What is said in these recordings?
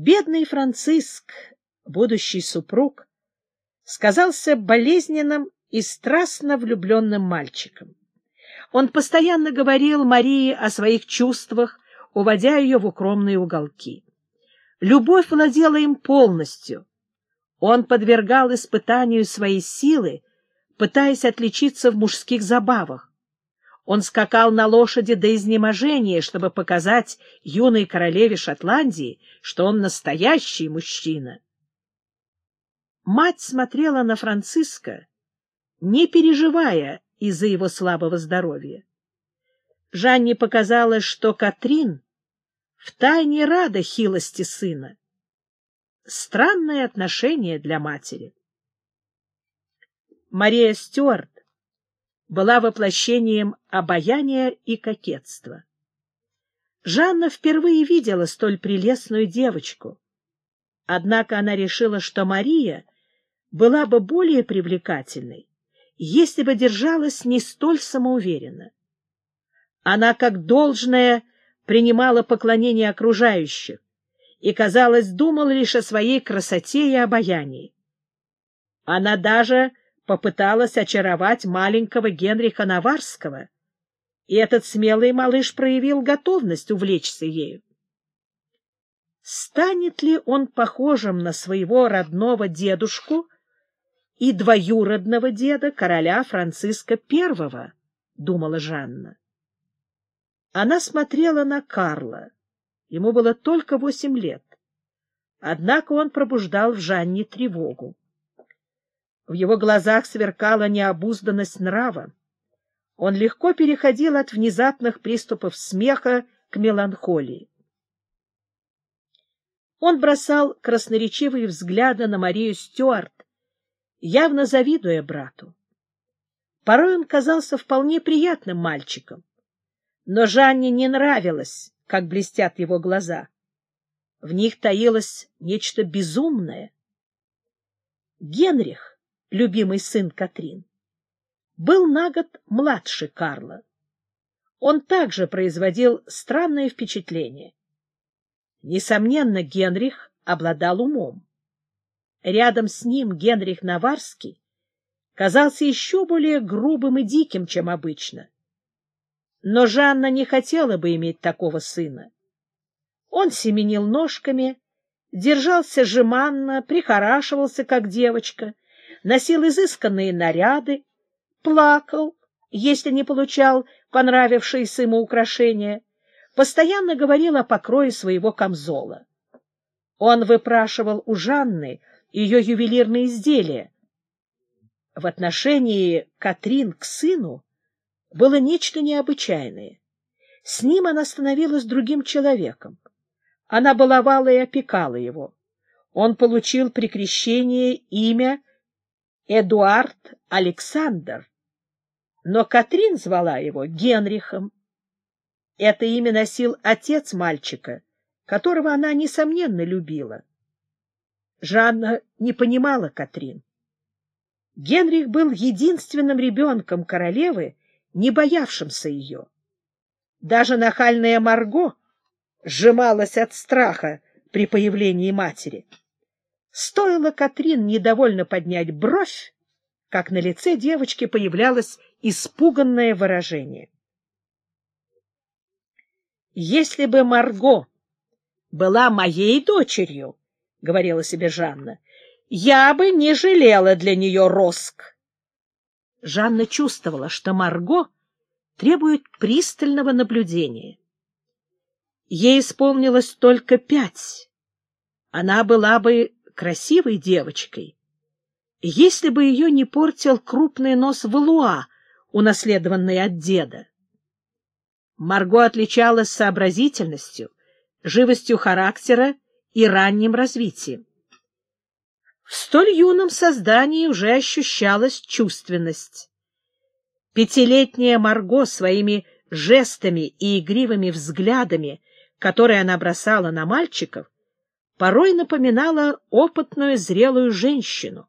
Бедный Франциск, будущий супруг, сказался болезненным и страстно влюбленным мальчиком. Он постоянно говорил Марии о своих чувствах, уводя ее в укромные уголки. Любовь владела им полностью. Он подвергал испытанию своей силы, пытаясь отличиться в мужских забавах. Он скакал на лошади до изнеможения, чтобы показать юной королеве Шотландии, что он настоящий мужчина. Мать смотрела на Франциска, не переживая из-за его слабого здоровья. Жанне показалось, что Катрин втайне рада хилости сына. Странное отношение для матери. Мария Стюарт была воплощением обаяния и кокетства. Жанна впервые видела столь прелестную девочку. Однако она решила, что Мария была бы более привлекательной, если бы держалась не столь самоуверенно. Она, как должное, принимала поклонение окружающих и, казалось, думала лишь о своей красоте и обаянии. Она даже попыталась очаровать маленького Генриха Наварского, и этот смелый малыш проявил готовность увлечься ею. Станет ли он похожим на своего родного дедушку и двоюродного деда короля Франциска I, — думала Жанна. Она смотрела на Карла. Ему было только восемь лет. Однако он пробуждал в Жанне тревогу. В его глазах сверкала необузданность нрава. Он легко переходил от внезапных приступов смеха к меланхолии. Он бросал красноречивые взгляды на Марию Стюарт, явно завидуя брату. Порой он казался вполне приятным мальчиком, но Жанне не нравилось, как блестят его глаза. В них таилось нечто безумное. Генрих, любимый сын Катрин, был на год младше Карла. Он также производил странное впечатление. Несомненно, Генрих обладал умом. Рядом с ним Генрих Наварский казался еще более грубым и диким, чем обычно. Но Жанна не хотела бы иметь такого сына. Он семенил ножками, держался жеманно, прихорашивался, как девочка — носил изысканные наряды, плакал, если не получал понравившиеся ему украшения, постоянно говорил о покрое своего камзола. Он выпрашивал у Жанны ее ювелирные изделия. В отношении Катрин к сыну было нечто необычайное. С ним она становилась другим человеком. Она баловала и опекала его. Он получил при крещении имя Эдуард Александр, но Катрин звала его Генрихом. Это имя носил отец мальчика, которого она, несомненно, любила. Жанна не понимала Катрин. Генрих был единственным ребенком королевы, не боявшимся ее. Даже нахальная Марго сжималась от страха при появлении матери. Стоило Катрин недовольно поднять бровь, как на лице девочки появлялось испуганное выражение. «Если бы Марго была моей дочерью, — говорила себе Жанна, — я бы не жалела для нее роск». Жанна чувствовала, что Марго требует пристального наблюдения. Ей исполнилось только пять. Она была бы красивой девочкой, если бы ее не портил крупный нос Валуа, унаследованный от деда. Марго отличалась сообразительностью, живостью характера и ранним развитием. В столь юном создании уже ощущалась чувственность. Пятилетняя Марго своими жестами и игривыми взглядами, которые она бросала на мальчиков, порой напоминала опытную зрелую женщину.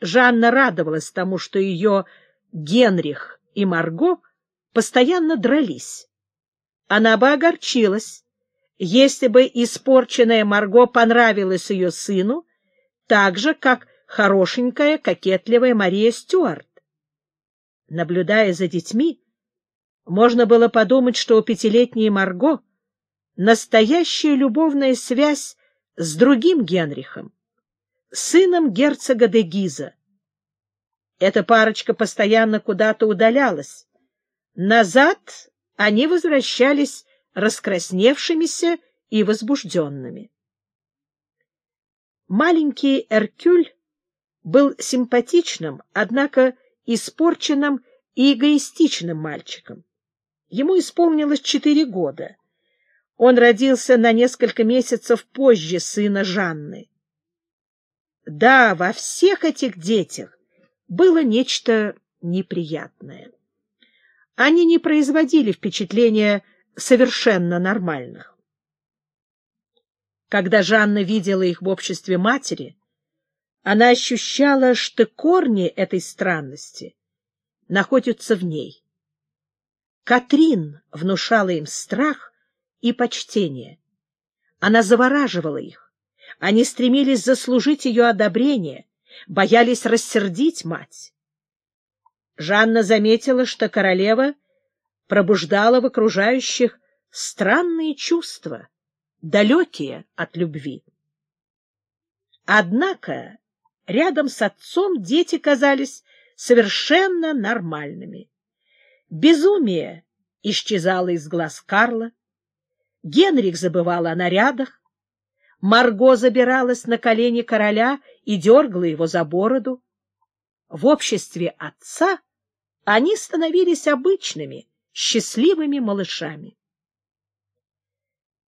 Жанна радовалась тому, что ее Генрих и Марго постоянно дрались. Она бы огорчилась, если бы испорченная Марго понравилась ее сыну, так же, как хорошенькая, кокетливая Мария Стюарт. Наблюдая за детьми, можно было подумать, что у пятилетней Марго настоящая любовная связь с другим Генрихом, сыном герцога де Гиза. Эта парочка постоянно куда-то удалялась. Назад они возвращались раскрасневшимися и возбужденными. Маленький Эркюль был симпатичным, однако испорченным и эгоистичным мальчиком. Ему исполнилось четыре года. Он родился на несколько месяцев позже сына Жанны. Да, во всех этих детях было нечто неприятное. Они не производили впечатления совершенно нормальных. Когда Жанна видела их в обществе матери, она ощущала, что корни этой странности находятся в ней. Катрин внушала им страх и почтение. Она завораживала их. Они стремились заслужить ее одобрение, боялись рассердить мать. Жанна заметила, что королева пробуждала в окружающих странные чувства, далекие от любви. Однако рядом с отцом дети казались совершенно нормальными. Безумие исчезало из глаз Карла, Генрих забывал о нарядах, Марго забиралась на колени короля и дергала его за бороду. В обществе отца они становились обычными, счастливыми малышами.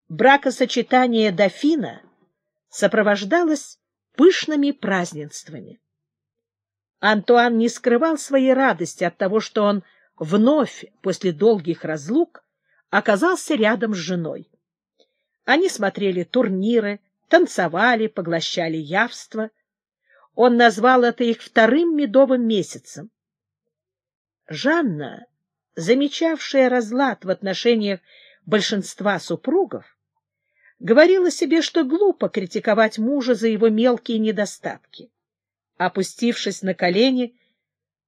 Бракосочетание дофина сопровождалось пышными празднествами. Антуан не скрывал своей радости от того, что он вновь после долгих разлук оказался рядом с женой. Они смотрели турниры, танцевали, поглощали явство. Он назвал это их вторым медовым месяцем. Жанна, замечавшая разлад в отношениях большинства супругов, говорила себе, что глупо критиковать мужа за его мелкие недостатки. Опустившись на колени,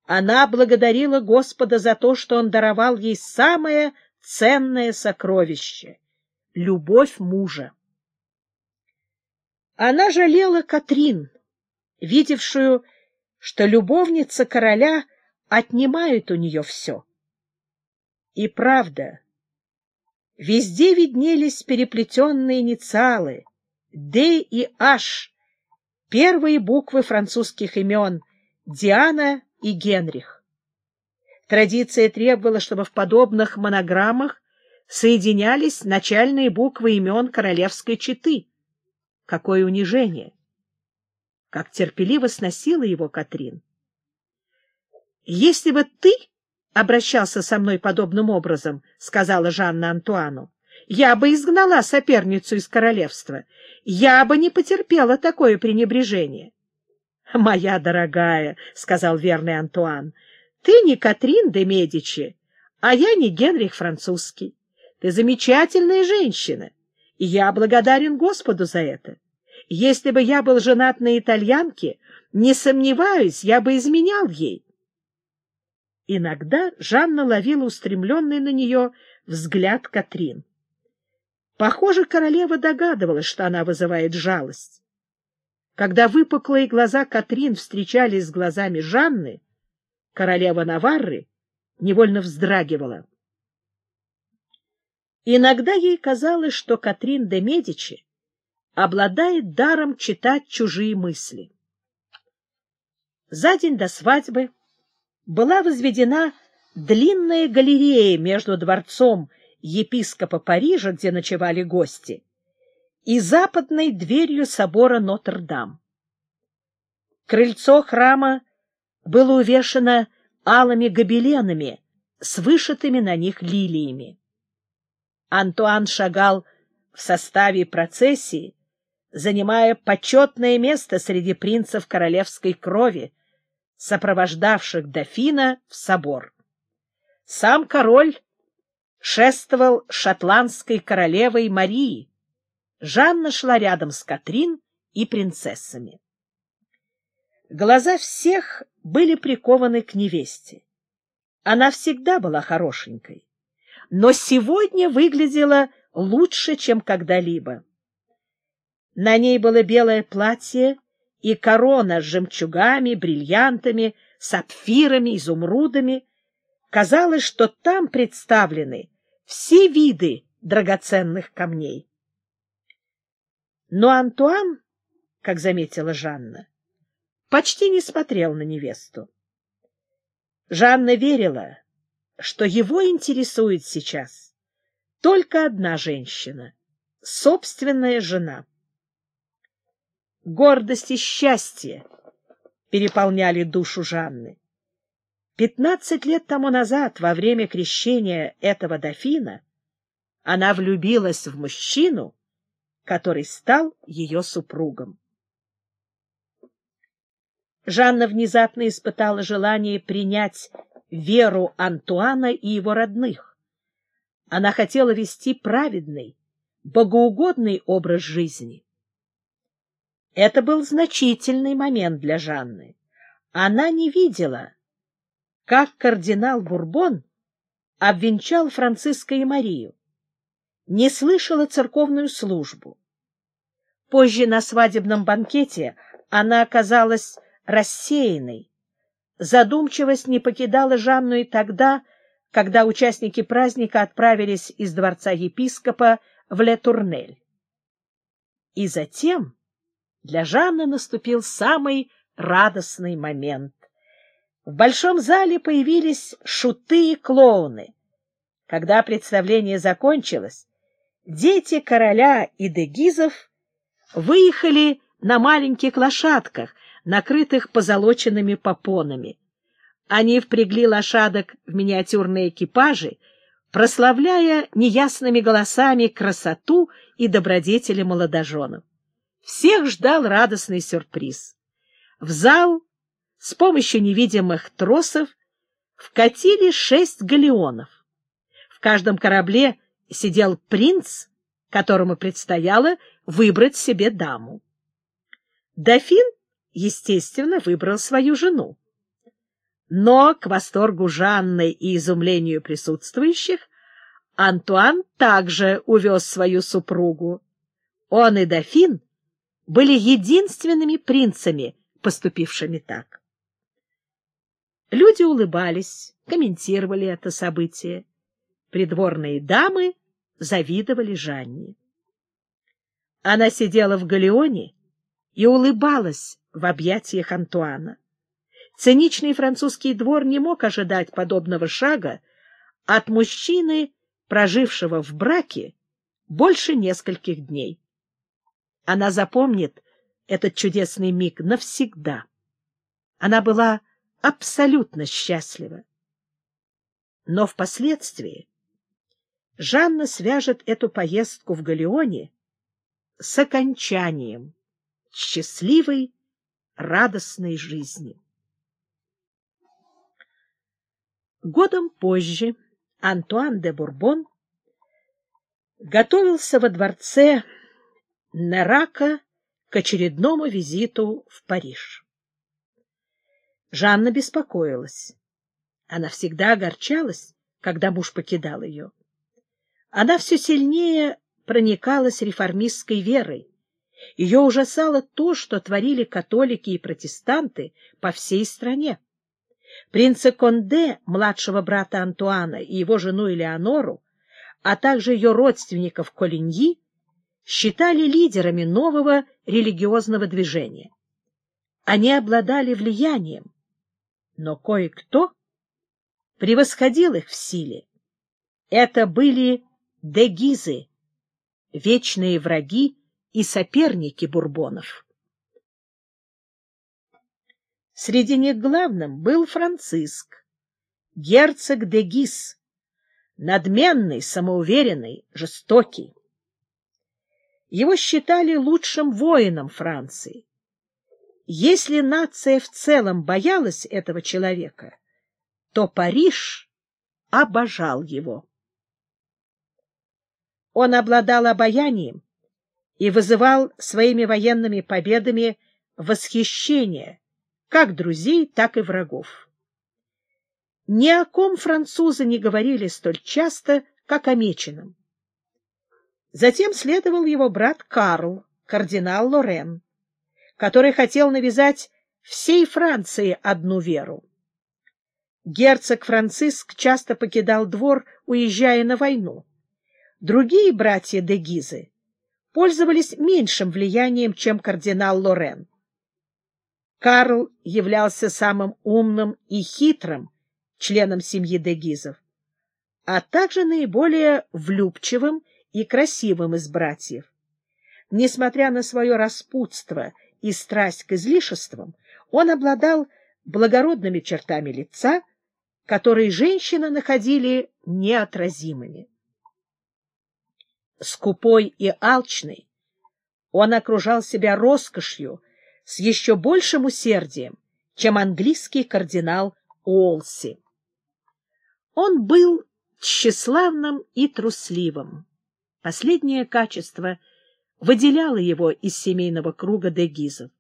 она благодарила Господа за то, что он даровал ей самое ценное сокровище — любовь мужа. Она жалела Катрин, видевшую, что любовница короля отнимает у нее все. И правда, Везде виднелись переплетенные инициалы «Д» и «H», первые буквы французских имен Диана и Генрих. Традиция требовала, чтобы в подобных монограммах соединялись начальные буквы имен королевской четы. Какое унижение! Как терпеливо сносила его Катрин. «Если бы ты обращался со мной подобным образом, — сказала Жанна Антуану, — я бы изгнала соперницу из королевства. Я бы не потерпела такое пренебрежение. — Моя дорогая, — сказал верный Антуан, — ты не Катрин де Медичи, а я не Генрих Французский. Ты замечательная женщина, и я благодарен Господу за это. Если бы я был женат на итальянке, не сомневаюсь, я бы изменял ей. Иногда Жанна ловила устремленный на нее взгляд Катрин. Похоже, королева догадывалась, что она вызывает жалость. Когда выпуклые глаза Катрин встречались с глазами Жанны, королева Наварры невольно вздрагивала. Иногда ей казалось, что Катрин де Медичи обладает даром читать чужие мысли. За день до свадьбы была возведена длинная галерея между дворцом епископа Парижа, где ночевали гости, и западной дверью собора Нотр-Дам. Крыльцо храма было увешано алыми гобеленами с вышитыми на них лилиями. Антуан шагал в составе процессии, занимая почетное место среди принцев королевской крови, сопровождавших дофина в собор. Сам король шествовал шотландской королевой Марии. Жанна шла рядом с Катрин и принцессами. Глаза всех были прикованы к невесте. Она всегда была хорошенькой, но сегодня выглядела лучше, чем когда-либо. На ней было белое платье и корона с жемчугами, бриллиантами, сапфирами, изумрудами. Казалось, что там представлены все виды драгоценных камней. Но Антуан, как заметила Жанна, почти не смотрел на невесту. Жанна верила, что его интересует сейчас только одна женщина — собственная жена. Гордость и счастье переполняли душу Жанны. Пятнадцать лет тому назад, во время крещения этого дофина, она влюбилась в мужчину, который стал ее супругом. Жанна внезапно испытала желание принять веру Антуана и его родных. Она хотела вести праведный, богоугодный образ жизни. Это был значительный момент для Жанны. Она не видела, как кардинал Бурбон обвенчал Франциска и Марию, не слышала церковную службу. Позже на свадебном банкете она оказалась рассеянной. Задумчивость не покидала Жанну и тогда, когда участники праздника отправились из дворца епископа в Ле-Турнель. И затем для Жанны наступил самый радостный момент. В большом зале появились шуты и клоуны. Когда представление закончилось, дети короля и дегизов выехали на маленьких лошадках — накрытых позолоченными попонами. Они впрягли лошадок в миниатюрные экипажи, прославляя неясными голосами красоту и добродетели молодоженов. Всех ждал радостный сюрприз. В зал с помощью невидимых тросов вкатили шесть галеонов. В каждом корабле сидел принц, которому предстояло выбрать себе даму. Дофин естественно, выбрал свою жену. Но, к восторгу Жанны и изумлению присутствующих, Антуан также увез свою супругу. Он и дофин были единственными принцами, поступившими так. Люди улыбались, комментировали это событие. Придворные дамы завидовали Жанне. Она сидела в галеоне и улыбалась в объятиях Антуана. Циничный французский двор не мог ожидать подобного шага от мужчины, прожившего в браке больше нескольких дней. Она запомнит этот чудесный миг навсегда. Она была абсолютно счастлива. Но впоследствии Жанна свяжет эту поездку в Галеоне с окончанием счастливой, радостной жизни. Годом позже Антуан де Бурбон готовился во дворце Нерака к очередному визиту в Париж. Жанна беспокоилась. Она всегда огорчалась, когда муж покидал ее. Она все сильнее проникалась реформистской верой, ее ужасало то, что творили католики и протестанты по всей стране. Принца Конде, младшего брата Антуана, и его жену Элеонору, а также ее родственников Колиньи, считали лидерами нового религиозного движения. Они обладали влиянием, но кое-кто превосходил их в силе. Это были дегизы, вечные враги и соперники бурбонов. Среди них главным был Франциск, герцог де Гис, надменный, самоуверенный, жестокий. Его считали лучшим воином Франции. Если нация в целом боялась этого человека, то Париж обожал его. Он обладал обаянием и вызывал своими военными победами восхищение как друзей, так и врагов. Ни о ком французы не говорили столь часто, как о Меченом. Затем следовал его брат Карл, кардинал Лорен, который хотел навязать всей Франции одну веру. Герцог Франциск часто покидал двор, уезжая на войну. Другие братья де Гизы пользовались меньшим влиянием, чем кардинал Лорен. Карл являлся самым умным и хитрым членом семьи де Гизов, а также наиболее влюбчивым и красивым из братьев. Несмотря на свое распутство и страсть к излишествам, он обладал благородными чертами лица, которые женщины находили неотразимыми. Скупой и алчный, он окружал себя роскошью с еще большим усердием, чем английский кардинал Уолси. Он был тщеславным и трусливым. Последнее качество выделяло его из семейного круга дегизов.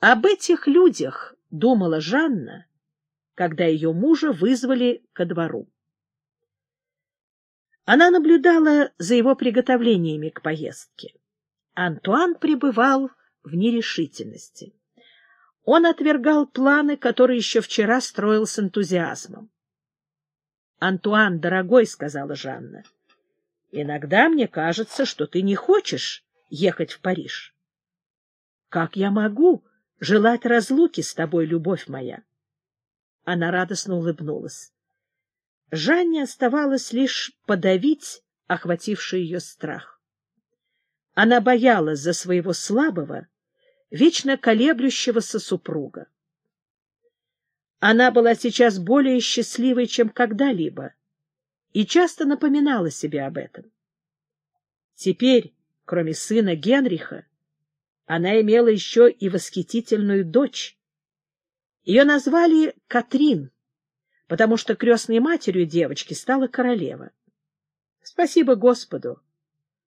Об этих людях думала Жанна, когда ее мужа вызвали ко двору. Она наблюдала за его приготовлениями к поездке. Антуан пребывал в нерешительности. Он отвергал планы, которые еще вчера строил с энтузиазмом. — Антуан, дорогой, — сказала Жанна, — иногда мне кажется, что ты не хочешь ехать в Париж. — Как я могу желать разлуки с тобой, любовь моя? Она радостно улыбнулась. Жанне оставалось лишь подавить охвативший ее страх. Она боялась за своего слабого, вечно колеблющегося супруга. Она была сейчас более счастливой, чем когда-либо, и часто напоминала себе об этом. Теперь, кроме сына Генриха, она имела еще и восхитительную дочь. Ее назвали Катрин, потому что крестной матерью девочки стала королева. Спасибо Господу!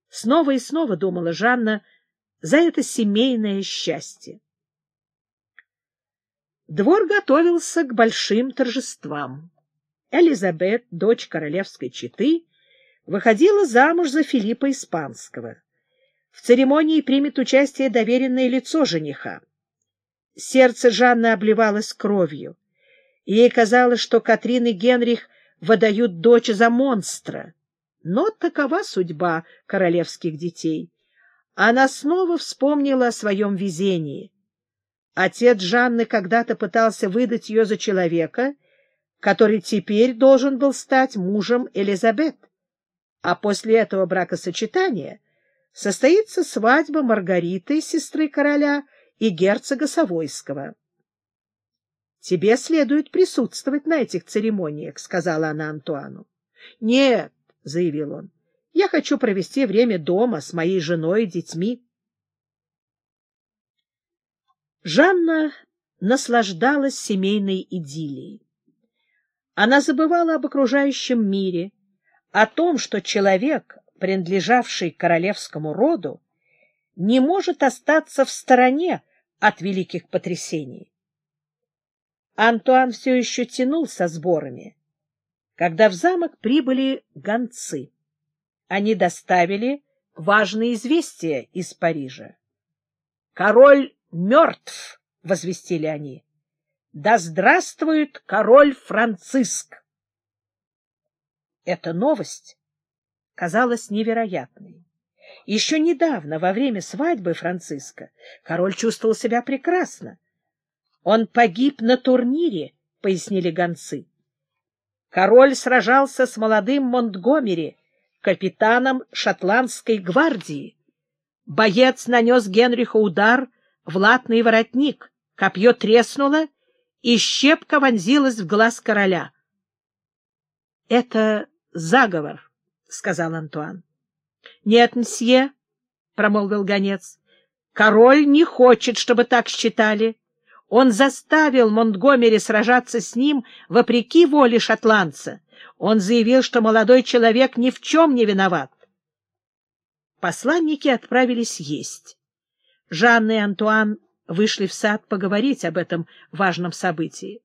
Снова и снова думала Жанна, — за это семейное счастье. Двор готовился к большим торжествам. Элизабет, дочь королевской четы, выходила замуж за Филиппа Испанского. В церемонии примет участие доверенное лицо жениха. Сердце Жанны обливалось кровью. Ей казалось, что Катрин и Генрих выдают дочь за монстра. Но такова судьба королевских детей она снова вспомнила о своем везении. Отец Жанны когда-то пытался выдать ее за человека, который теперь должен был стать мужем Элизабет. А после этого бракосочетания состоится свадьба Маргариты, сестры короля, и герцога Савойского. — Тебе следует присутствовать на этих церемониях, — сказала она Антуану. — Нет, — заявил он, я хочу провести время дома с моей женой и детьми. Жанна наслаждалась семейной идиллией. Она забывала об окружающем мире, о том, что человек, принадлежавший королевскому роду, не может остаться в стороне от великих потрясений. Антуан все еще тянул со сборами, когда в замок прибыли гонцы они доставили важное известие из Парижа. «Король мертв!» — возвестили они. «Да здравствует король Франциск!» Эта новость казалась невероятной. Еще недавно, во время свадьбы Франциска, король чувствовал себя прекрасно. Он погиб на турнире, — пояснили гонцы. Король сражался с молодым Монтгомери, капитаном шотландской гвардии. Боец нанес Генриху удар в латный воротник, копье треснуло, и щепка вонзилась в глаз короля. — Это заговор, — сказал Антуан. — Нет, мсье, — промолвил гонец, — король не хочет, чтобы так считали. Он заставил Монтгомери сражаться с ним вопреки воле шотландца. Он заявил, что молодой человек ни в чем не виноват. Посланники отправились есть. Жанна и Антуан вышли в сад поговорить об этом важном событии.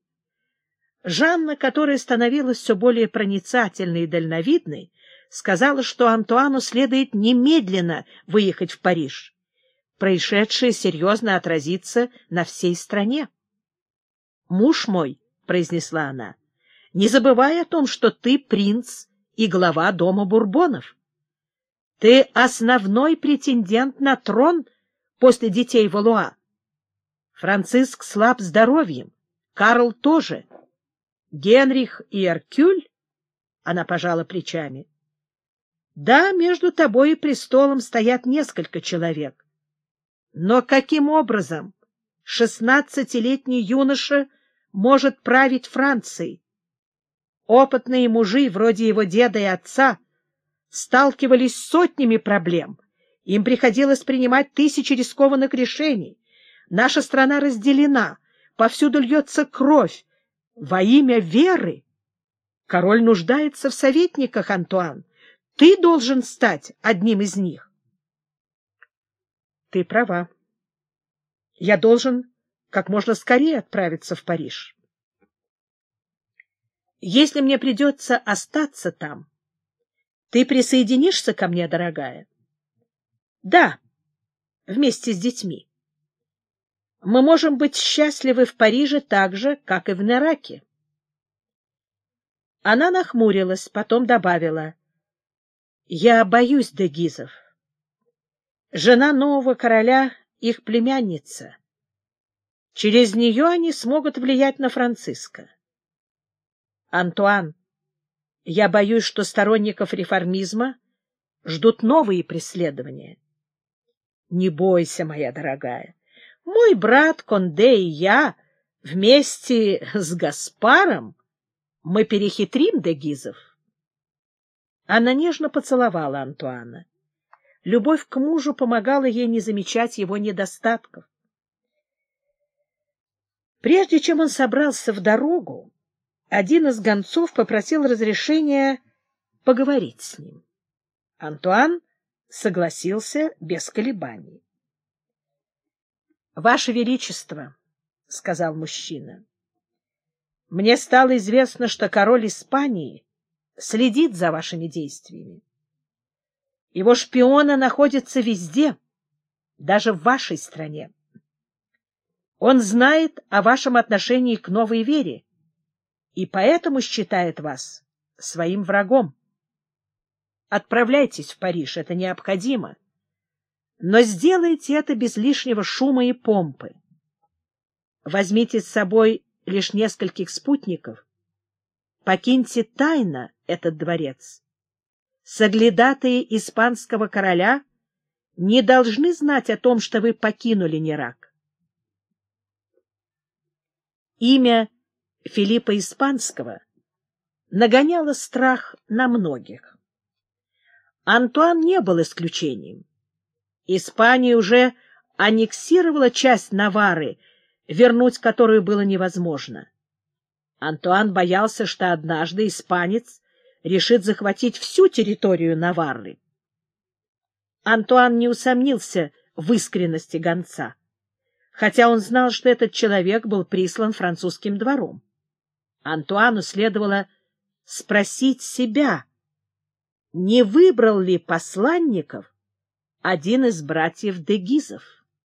Жанна, которая становилась все более проницательной и дальновидной, сказала, что Антуану следует немедленно выехать в Париж. Происшедшее серьезно отразится на всей стране. «Муж мой», — произнесла она, — «не забывай о том, что ты принц и глава дома Бурбонов. Ты основной претендент на трон после детей Валуа. Франциск слаб здоровьем, Карл тоже. Генрих и Эркюль, она пожала плечами. Да, между тобой и престолом стоят несколько человек. Но каким образом шестнадцатилетний юноша может править Францией? Опытные мужи, вроде его деда и отца, сталкивались с сотнями проблем. Им приходилось принимать тысячи рискованных решений. Наша страна разделена, повсюду льется кровь. Во имя веры король нуждается в советниках, Антуан. Ты должен стать одним из них. Ты права. Я должен как можно скорее отправиться в Париж. Если мне придется остаться там, ты присоединишься ко мне, дорогая? Да, вместе с детьми мы можем быть счастливы в Париже так же, как и в Нераке. Она нахмурилась, потом добавила. — Я боюсь дегизов. Жена нового короля — их племянница. Через нее они смогут влиять на Франциска. Антуан, я боюсь, что сторонников реформизма ждут новые преследования. Не бойся, моя дорогая. Мой брат Конде и я вместе с Гаспаром мы перехитрим дегизов. Она нежно поцеловала Антуана. Любовь к мужу помогала ей не замечать его недостатков. Прежде чем он собрался в дорогу, один из гонцов попросил разрешения поговорить с ним. Антуан согласился без колебаний. — Ваше Величество, — сказал мужчина, — мне стало известно, что король Испании следит за вашими действиями. Его шпионы находятся везде, даже в вашей стране. Он знает о вашем отношении к новой вере и поэтому считает вас своим врагом. Отправляйтесь в Париж, это необходимо но сделайте это без лишнего шума и помпы. Возьмите с собой лишь нескольких спутников. Покиньте тайно этот дворец. Соглядатые испанского короля не должны знать о том, что вы покинули Нерак. Имя Филиппа Испанского нагоняло страх на многих. Антуан не был исключением. Испания уже аннексировала часть Навары, вернуть которую было невозможно. Антуан боялся, что однажды испанец решит захватить всю территорию Наварры. Антуан не усомнился в искренности гонца, хотя он знал, что этот человек был прислан французским двором. Антуану следовало спросить себя, не выбрал ли посланников один из братьев Дегизов.